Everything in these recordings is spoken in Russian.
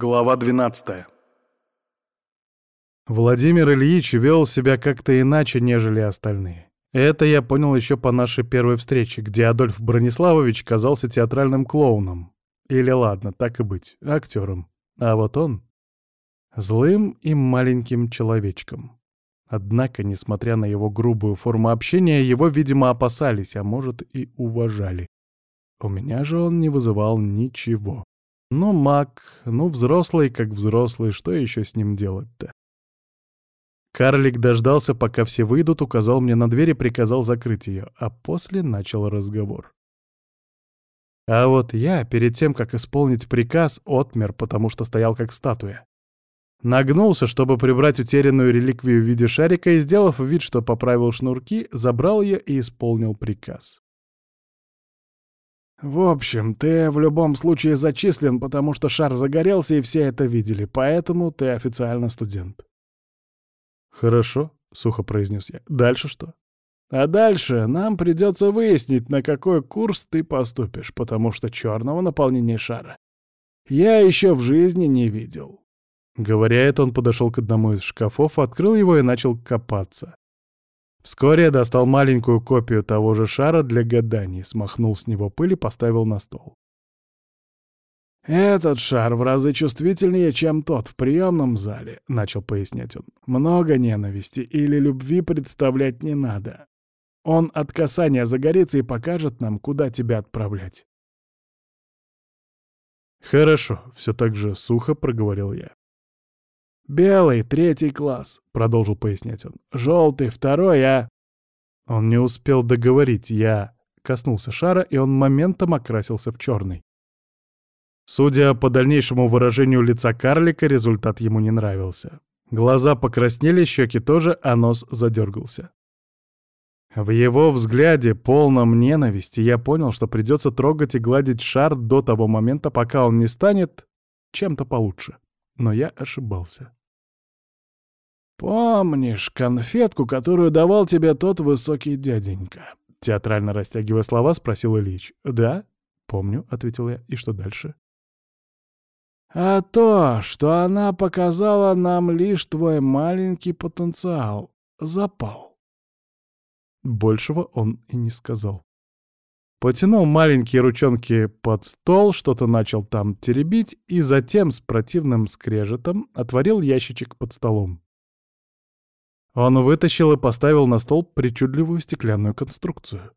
Глава 12 Владимир Ильич вел себя как-то иначе, нежели остальные. Это я понял еще по нашей первой встрече, где Адольф Брониславович казался театральным клоуном. Или ладно, так и быть, актером. А вот он — злым и маленьким человечком. Однако, несмотря на его грубую форму общения, его, видимо, опасались, а может и уважали. У меня же он не вызывал ничего. Ну, маг, ну, взрослый как взрослый, что еще с ним делать-то? Карлик дождался, пока все выйдут, указал мне на дверь и приказал закрыть ее, а после начал разговор. А вот я, перед тем, как исполнить приказ, отмер, потому что стоял как статуя. Нагнулся, чтобы прибрать утерянную реликвию в виде шарика, и, сделав вид, что поправил шнурки, забрал ее и исполнил приказ. В общем, ты в любом случае зачислен, потому что шар загорелся, и все это видели, поэтому ты официально студент. Хорошо, сухо произнес я. Дальше что? А дальше нам придется выяснить, на какой курс ты поступишь, потому что черного наполнения шара я еще в жизни не видел. Говоря это, он подошел к одному из шкафов, открыл его и начал копаться. Вскоре я достал маленькую копию того же шара для гаданий, смахнул с него пыль и поставил на стол. «Этот шар в разы чувствительнее, чем тот в приемном зале», — начал пояснять он. «Много ненависти или любви представлять не надо. Он от касания загорится и покажет нам, куда тебя отправлять». «Хорошо», — все так же сухо проговорил я. «Белый — третий класс», — продолжил пояснять он. «Желтый — второй, а...» Он не успел договорить, я коснулся шара, и он моментом окрасился в черный. Судя по дальнейшему выражению лица карлика, результат ему не нравился. Глаза покраснели, щеки тоже, а нос задергался. В его взгляде, полном ненависти, я понял, что придется трогать и гладить шар до того момента, пока он не станет чем-то получше. Но я ошибался. «Помнишь конфетку, которую давал тебе тот высокий дяденька?» Театрально растягивая слова, спросил Ильич. «Да, помню», — ответил я. «И что дальше?» «А то, что она показала нам лишь твой маленький потенциал. Запал». Большего он и не сказал. Потянул маленькие ручонки под стол, что-то начал там теребить и затем с противным скрежетом отворил ящичек под столом. Он вытащил и поставил на стол причудливую стеклянную конструкцию.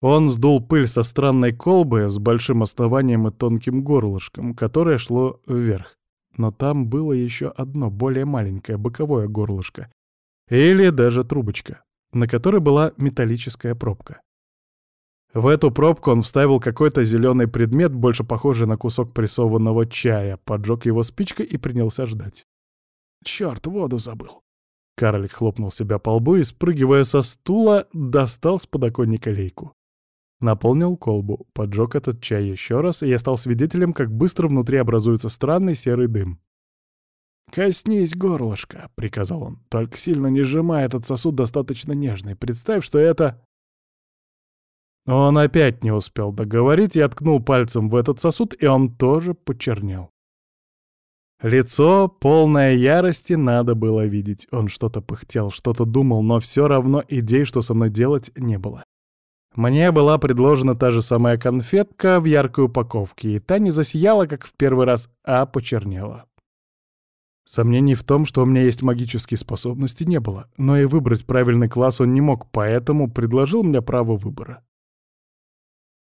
Он сдул пыль со странной колбы с большим основанием и тонким горлышком, которое шло вверх. Но там было еще одно, более маленькое, боковое горлышко. Или даже трубочка, на которой была металлическая пробка. В эту пробку он вставил какой-то зеленый предмет, больше похожий на кусок прессованного чая, поджег его спичкой и принялся ждать. «Черт, воду забыл!» Карлик хлопнул себя по лбу и, спрыгивая со стула, достал с подоконника лейку. Наполнил колбу, поджег этот чай еще раз, и я стал свидетелем, как быстро внутри образуется странный серый дым. «Коснись горлышка», — приказал он. «Только сильно не сжимай этот сосуд достаточно нежный. Представь, что это...» Он опять не успел договорить, я ткнул пальцем в этот сосуд, и он тоже почернел. Лицо, полное ярости, надо было видеть. Он что-то пыхтел, что-то думал, но все равно идей, что со мной делать, не было. Мне была предложена та же самая конфетка в яркой упаковке, и та не засияла, как в первый раз, а почернела. Сомнений в том, что у меня есть магические способности, не было, но и выбрать правильный класс он не мог, поэтому предложил мне право выбора.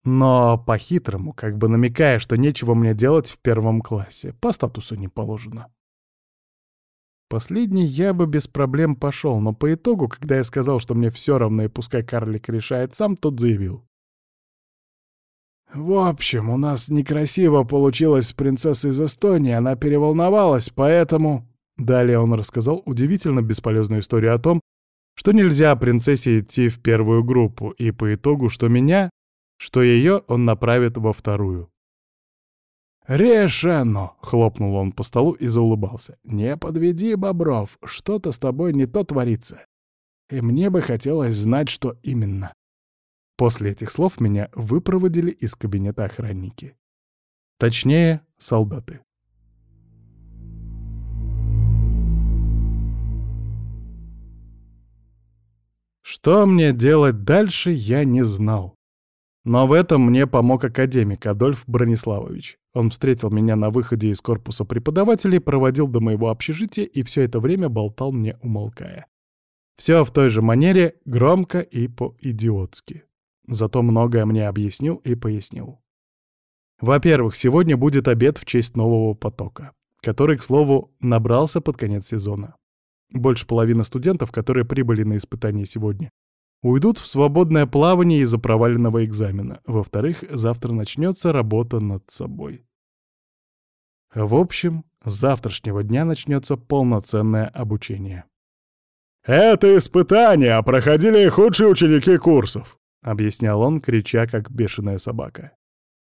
Но по-хитрому, как бы намекая, что нечего мне делать в первом классе, по статусу не положено. Последний я бы без проблем пошел, но по итогу, когда я сказал, что мне все равно и пускай карлик решает сам, тот заявил. «В общем, у нас некрасиво получилось с принцессой из Эстонии, она переволновалась, поэтому...» Далее он рассказал удивительно бесполезную историю о том, что нельзя принцессе идти в первую группу, и по итогу, что меня что ее он направит во вторую. «Решено!» — хлопнул он по столу и заулыбался. «Не подведи, Бобров, что-то с тобой не то творится. И мне бы хотелось знать, что именно». После этих слов меня выпроводили из кабинета охранники. Точнее, солдаты. Что мне делать дальше, я не знал. Но в этом мне помог академик Адольф Брониславович. Он встретил меня на выходе из корпуса преподавателей, проводил до моего общежития и все это время болтал мне умолкая. Все в той же манере, громко и по-идиотски. Зато многое мне объяснил и пояснил. Во-первых, сегодня будет обед в честь нового потока, который, к слову, набрался под конец сезона. Больше половины студентов, которые прибыли на испытание сегодня, уйдут в свободное плавание из-за проваленного экзамена. Во-вторых, завтра начнется работа над собой. В общем, с завтрашнего дня начнется полноценное обучение. «Это испытания проходили худшие ученики курсов», — объяснял он, крича, как бешеная собака.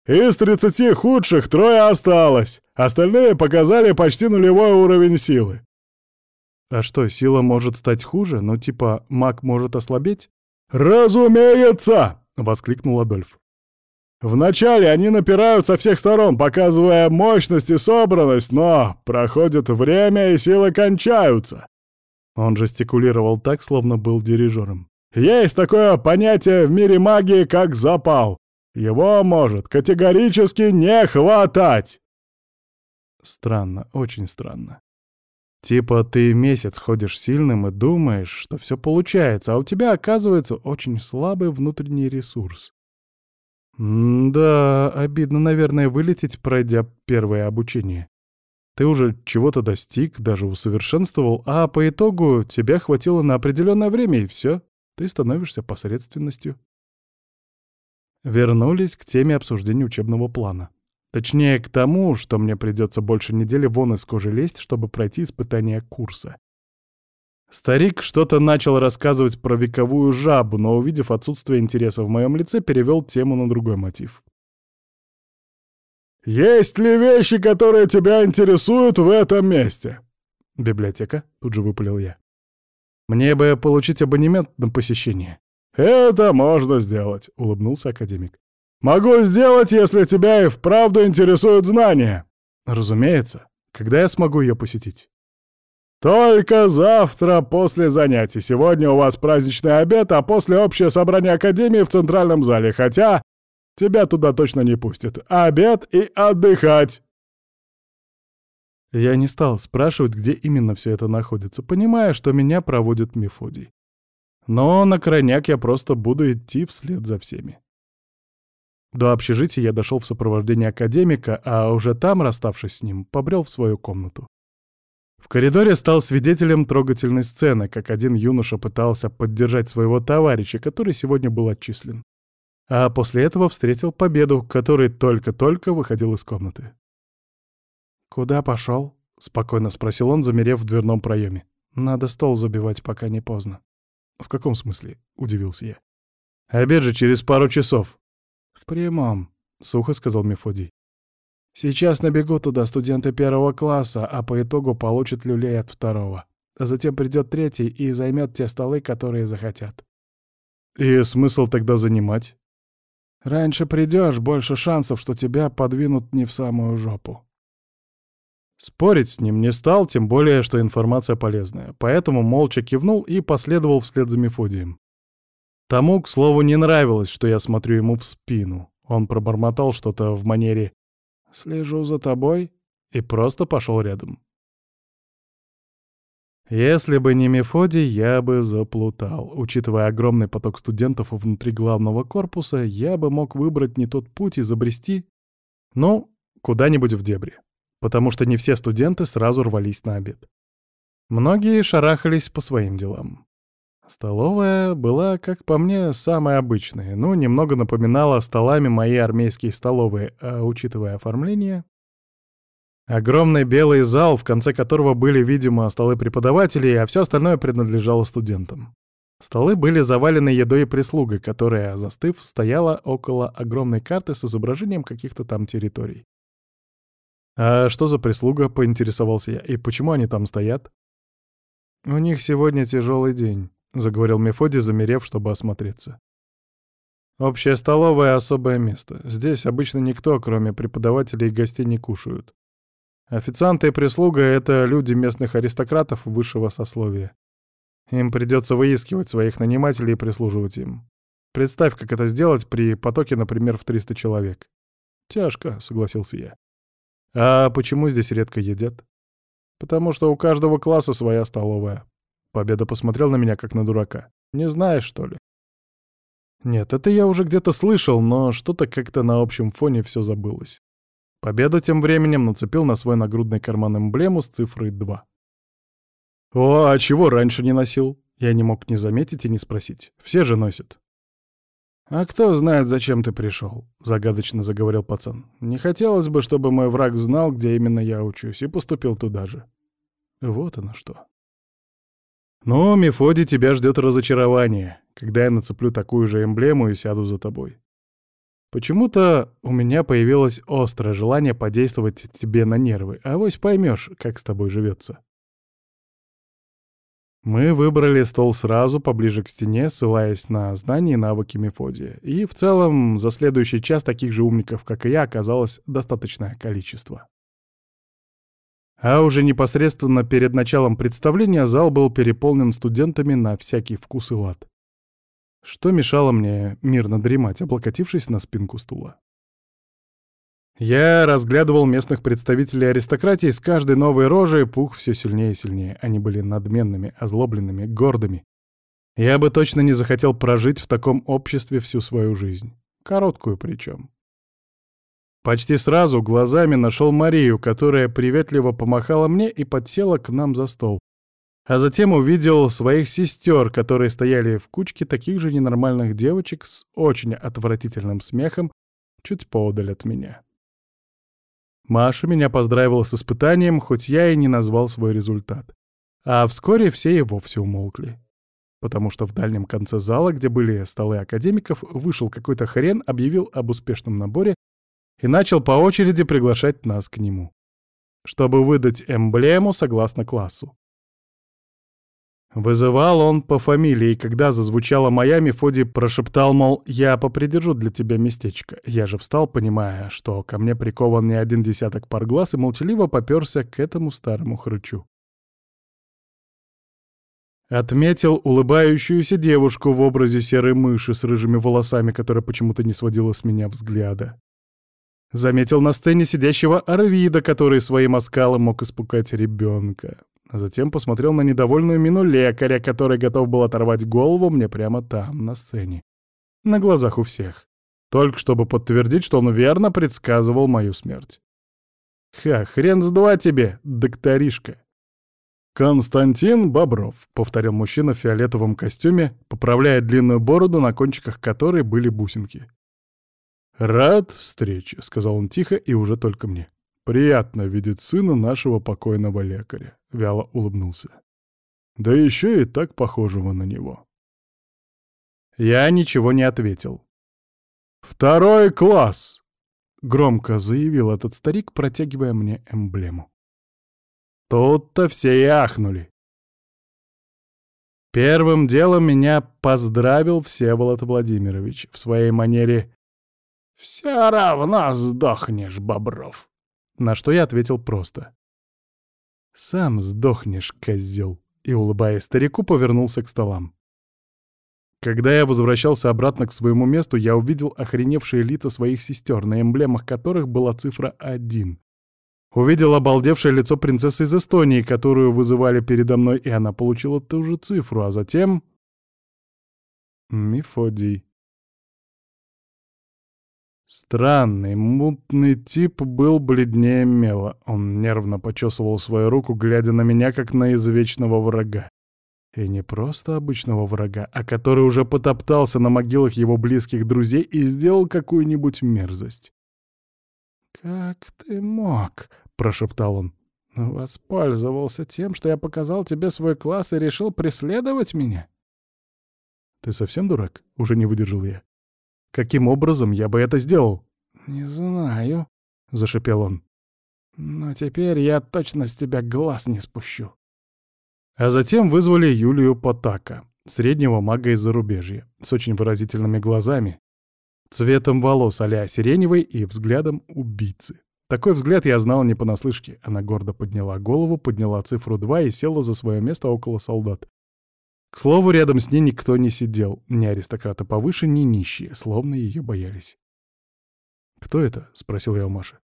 «Из тридцати худших трое осталось, остальные показали почти нулевой уровень силы. А что, сила может стать хуже? Ну, типа, маг может ослабеть? «Разумеется!» — воскликнул Адольф. «Вначале они напирают со всех сторон, показывая мощность и собранность, но проходит время, и силы кончаются». Он жестикулировал так, словно был дирижером. «Есть такое понятие в мире магии, как запал. Его может категорически не хватать!» Странно, очень странно. Типа ты месяц ходишь сильным и думаешь, что все получается, а у тебя оказывается очень слабый внутренний ресурс. Да, обидно, наверное, вылететь, пройдя первое обучение. Ты уже чего-то достиг, даже усовершенствовал, а по итогу тебя хватило на определенное время, и все, ты становишься посредственностью. Вернулись к теме обсуждения учебного плана. Точнее, к тому, что мне придется больше недели вон из кожи лезть, чтобы пройти испытание курса. Старик что-то начал рассказывать про вековую жабу, но, увидев отсутствие интереса в моем лице, перевел тему на другой мотив. «Есть ли вещи, которые тебя интересуют в этом месте?» «Библиотека?» — тут же выпалил я. «Мне бы получить абонемент на посещение». «Это можно сделать», — улыбнулся академик. Могу сделать, если тебя и вправду интересуют знания. Разумеется. Когда я смогу ее посетить? Только завтра после занятий. Сегодня у вас праздничный обед, а после общее собрание Академии в центральном зале. Хотя тебя туда точно не пустят. Обед и отдыхать. Я не стал спрашивать, где именно все это находится, понимая, что меня проводит Мефодий. Но на крайняк я просто буду идти вслед за всеми. До общежития я дошел в сопровождении академика, а уже там, расставшись с ним, побрел в свою комнату. В коридоре стал свидетелем трогательной сцены, как один юноша пытался поддержать своего товарища, который сегодня был отчислен. А после этого встретил победу, который только-только выходил из комнаты. «Куда пошел?» — спокойно спросил он, замерев в дверном проеме. «Надо стол забивать, пока не поздно». «В каком смысле?» — удивился я. «Обед же через пару часов». «В прямом», — сухо сказал Мефодий. «Сейчас набегут туда студенты первого класса, а по итогу получат люлей от второго. А затем придет третий и займет те столы, которые захотят». «И смысл тогда занимать?» «Раньше придешь, больше шансов, что тебя подвинут не в самую жопу». Спорить с ним не стал, тем более, что информация полезная, поэтому молча кивнул и последовал вслед за Мефодием. Тому, к слову, не нравилось, что я смотрю ему в спину. Он пробормотал что-то в манере «Слежу за тобой» и просто пошел рядом. Если бы не Мефодий, я бы заплутал. Учитывая огромный поток студентов внутри главного корпуса, я бы мог выбрать не тот путь и забрести, ну, куда-нибудь в дебри. Потому что не все студенты сразу рвались на обед. Многие шарахались по своим делам. Столовая была, как по мне, самая обычная, но немного напоминала столами мои армейские столовые, а учитывая оформление... Огромный белый зал, в конце которого были, видимо, столы преподавателей, а все остальное принадлежало студентам. Столы были завалены едой и прислугой, которая, застыв, стояла около огромной карты с изображением каких-то там территорий. «А что за прислуга?» — поинтересовался я. «И почему они там стоят?» «У них сегодня тяжелый день», — заговорил Мефодий, замерев, чтобы осмотреться. «Общая столовая — особое место. Здесь обычно никто, кроме преподавателей и гостей, не кушают. Официанты и прислуга — это люди местных аристократов высшего сословия. Им придется выискивать своих нанимателей и прислуживать им. Представь, как это сделать при потоке, например, в 300 человек. Тяжко, согласился я. А почему здесь редко едят? Потому что у каждого класса своя столовая. Победа посмотрел на меня, как на дурака. Не знаешь, что ли? Нет, это я уже где-то слышал, но что-то как-то на общем фоне все забылось. Победа тем временем нацепил на свой нагрудный карман эмблему с цифрой 2. «О, а чего раньше не носил?» Я не мог не заметить и не спросить. Все же носят. «А кто знает, зачем ты пришел?» — загадочно заговорил пацан. «Не хотелось бы, чтобы мой враг знал, где именно я учусь, и поступил туда же». Вот оно что. «Ну, Мефодий, тебя ждет разочарование, когда я нацеплю такую же эмблему и сяду за тобой. Почему-то у меня появилось острое желание подействовать тебе на нервы, а вось поймешь, как с тобой живется. Мы выбрали стол сразу, поближе к стене, ссылаясь на знания и навыки Мефодия. И в целом за следующий час таких же умников, как и я, оказалось достаточное количество. А уже непосредственно перед началом представления зал был переполнен студентами на всякий вкус и лад. Что мешало мне мирно дремать, облокотившись на спинку стула? Я разглядывал местных представителей аристократии с каждой новой рожей, пух все сильнее и сильнее. Они были надменными, озлобленными, гордыми. Я бы точно не захотел прожить в таком обществе всю свою жизнь. Короткую причем. Почти сразу глазами нашел Марию, которая приветливо помахала мне и подсела к нам за стол. А затем увидел своих сестер, которые стояли в кучке таких же ненормальных девочек с очень отвратительным смехом чуть поодаль от меня. Маша меня поздравила с испытанием, хоть я и не назвал свой результат. А вскоре все и вовсе умолкли. Потому что в дальнем конце зала, где были столы академиков, вышел какой-то хрен, объявил об успешном наборе и начал по очереди приглашать нас к нему. Чтобы выдать эмблему согласно классу. Вызывал он по фамилии, и когда зазвучала моя, Мефодий прошептал, мол, «Я попридержу для тебя местечко». Я же встал, понимая, что ко мне прикован не один десяток пар глаз, и молчаливо попёрся к этому старому хрычу. Отметил улыбающуюся девушку в образе серой мыши с рыжими волосами, которая почему-то не сводила с меня взгляда. Заметил на сцене сидящего Арвида, который своим оскалом мог испугать ребенка. А затем посмотрел на недовольную мину лекаря, который готов был оторвать голову мне прямо там, на сцене. На глазах у всех. Только чтобы подтвердить, что он верно предсказывал мою смерть. «Ха, хрен с два тебе, докторишка!» «Константин Бобров», — повторил мужчина в фиолетовом костюме, поправляя длинную бороду, на кончиках которой были бусинки. «Рад встрече», — сказал он тихо и уже только мне. «Приятно видеть сына нашего покойного лекаря», — вяло улыбнулся. «Да еще и так похожего на него». Я ничего не ответил. «Второй класс!» — громко заявил этот старик, протягивая мне эмблему. Тут-то все и ахнули. Первым делом меня поздравил Всеволод Владимирович в своей манере «Все равно сдохнешь, Бобров». На что я ответил просто. «Сам сдохнешь, козел!» И, улыбаясь старику, повернулся к столам. Когда я возвращался обратно к своему месту, я увидел охреневшие лица своих сестер, на эмблемах которых была цифра 1. Увидел обалдевшее лицо принцессы из Эстонии, которую вызывали передо мной, и она получила ту же цифру, а затем... Мефодий. Странный, мутный тип был бледнее мела. Он нервно почесывал свою руку, глядя на меня, как на извечного врага. И не просто обычного врага, а который уже потоптался на могилах его близких друзей и сделал какую-нибудь мерзость. «Как ты мог?» — прошептал он. «Воспользовался тем, что я показал тебе свой класс и решил преследовать меня?» «Ты совсем дурак?» — уже не выдержал я. Каким образом я бы это сделал? «Не знаю», — зашипел он. «Но теперь я точно с тебя глаз не спущу». А затем вызвали Юлию Потака, среднего мага из зарубежья, с очень выразительными глазами, цветом волос а сиреневой и взглядом убийцы. Такой взгляд я знал не понаслышке. Она гордо подняла голову, подняла цифру 2 и села за свое место около солдат. К слову, рядом с ней никто не сидел, ни аристократы повыше, ни нищие, словно ее боялись. «Кто это?» — спросил я у Маши.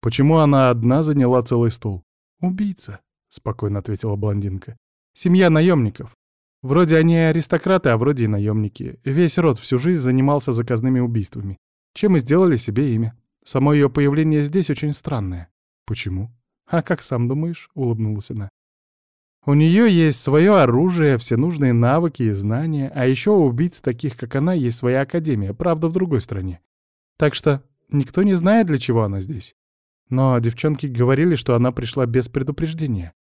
«Почему она одна заняла целый стол?» «Убийца», — спокойно ответила блондинка. «Семья наемников. Вроде они аристократы, а вроде и наемники. Весь род всю жизнь занимался заказными убийствами, чем и сделали себе имя. Само ее появление здесь очень странное». «Почему?» «А как сам думаешь?» — улыбнулась она. У нее есть свое оружие, все нужные навыки и знания, а еще у убийц таких, как она, есть своя академия, правда, в другой стране. Так что никто не знает, для чего она здесь. Но девчонки говорили, что она пришла без предупреждения.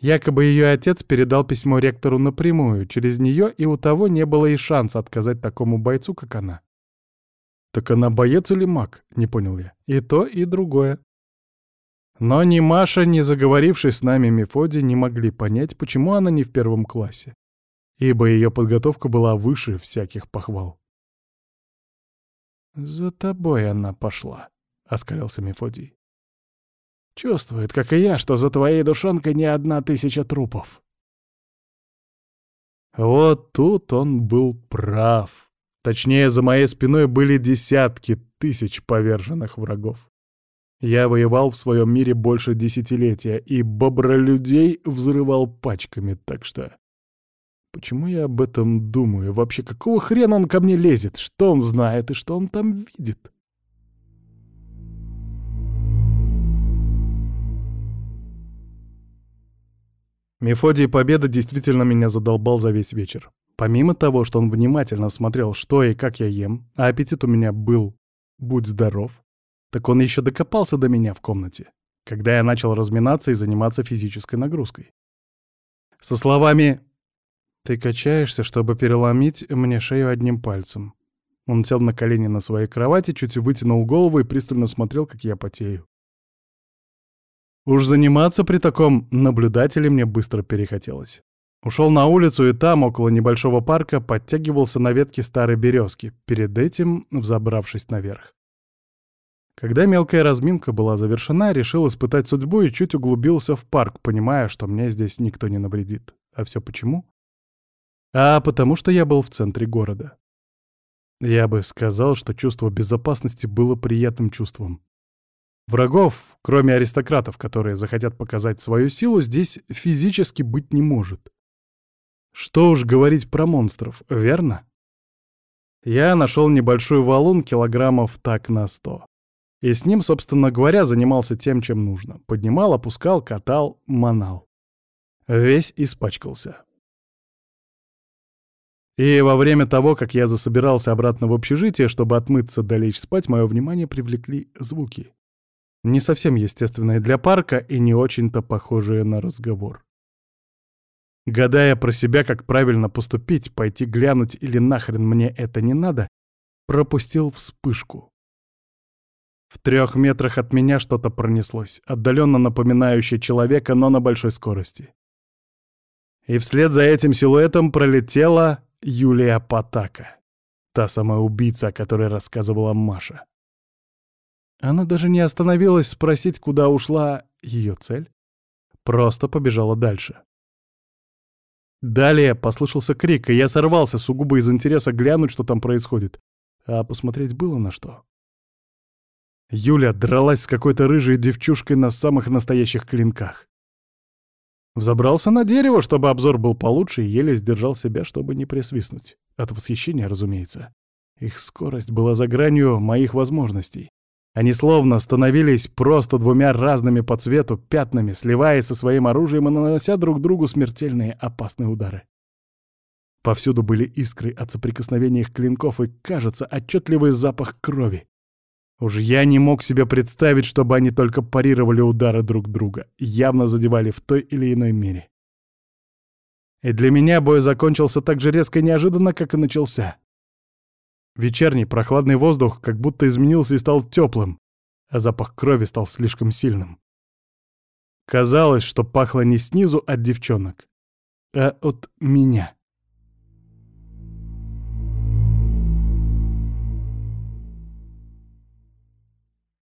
Якобы ее отец передал письмо ректору напрямую, через нее, и у того не было и шанса отказать такому бойцу, как она. «Так она боец или маг?» — не понял я. «И то, и другое», но ни Маша, ни заговоривший с нами Мефодий не могли понять, почему она не в первом классе, ибо ее подготовка была выше всяких похвал. «За тобой она пошла», — оскалился Мефодий. «Чувствует, как и я, что за твоей душонкой не одна тысяча трупов». Вот тут он был прав. Точнее, за моей спиной были десятки тысяч поверженных врагов. Я воевал в своем мире больше десятилетия, и бобролюдей взрывал пачками, так что... Почему я об этом думаю? Вообще, какого хрена он ко мне лезет? Что он знает и что он там видит? Мефодий Победа действительно меня задолбал за весь вечер. Помимо того, что он внимательно смотрел, что и как я ем, а аппетит у меня был «будь здоров», так он еще докопался до меня в комнате, когда я начал разминаться и заниматься физической нагрузкой. Со словами «Ты качаешься, чтобы переломить мне шею одним пальцем». Он сел на колени на своей кровати, чуть вытянул голову и пристально смотрел, как я потею. Уж заниматься при таком наблюдателе мне быстро перехотелось. Ушел на улицу и там, около небольшого парка, подтягивался на ветке старой березки, перед этим взобравшись наверх. Когда мелкая разминка была завершена, решил испытать судьбу и чуть углубился в парк, понимая, что мне здесь никто не навредит. А все почему? А потому что я был в центре города. Я бы сказал, что чувство безопасности было приятным чувством. Врагов, кроме аристократов, которые захотят показать свою силу, здесь физически быть не может. Что уж говорить про монстров, верно? Я нашел небольшой валун килограммов так на сто. И с ним, собственно говоря, занимался тем, чем нужно. Поднимал, опускал, катал, манал. Весь испачкался. И во время того, как я засобирался обратно в общежитие, чтобы отмыться да лечь спать, мое внимание привлекли звуки. Не совсем естественные для парка и не очень-то похожие на разговор. Гадая про себя, как правильно поступить, пойти глянуть или нахрен мне это не надо, пропустил вспышку. В трех метрах от меня что-то пронеслось, отдаленно напоминающее человека, но на большой скорости. И вслед за этим силуэтом пролетела Юлия Потака, та самая убийца, о которой рассказывала Маша. Она даже не остановилась спросить, куда ушла ее цель. Просто побежала дальше. Далее послышался крик, и я сорвался сугубо из интереса глянуть, что там происходит. А посмотреть было на что. Юля дралась с какой-то рыжей девчушкой на самых настоящих клинках. Взобрался на дерево, чтобы обзор был получше, и еле сдержал себя, чтобы не присвистнуть. От восхищения, разумеется. Их скорость была за гранью моих возможностей. Они словно становились просто двумя разными по цвету пятнами, сливаясь со своим оружием и нанося друг другу смертельные опасные удары. Повсюду были искры от соприкосновения их клинков и, кажется, отчетливый запах крови. Уж я не мог себе представить, чтобы они только парировали удары друг друга, явно задевали в той или иной мере. И для меня бой закончился так же резко и неожиданно, как и начался. Вечерний прохладный воздух как будто изменился и стал теплым, а запах крови стал слишком сильным. Казалось, что пахло не снизу от девчонок, а от меня.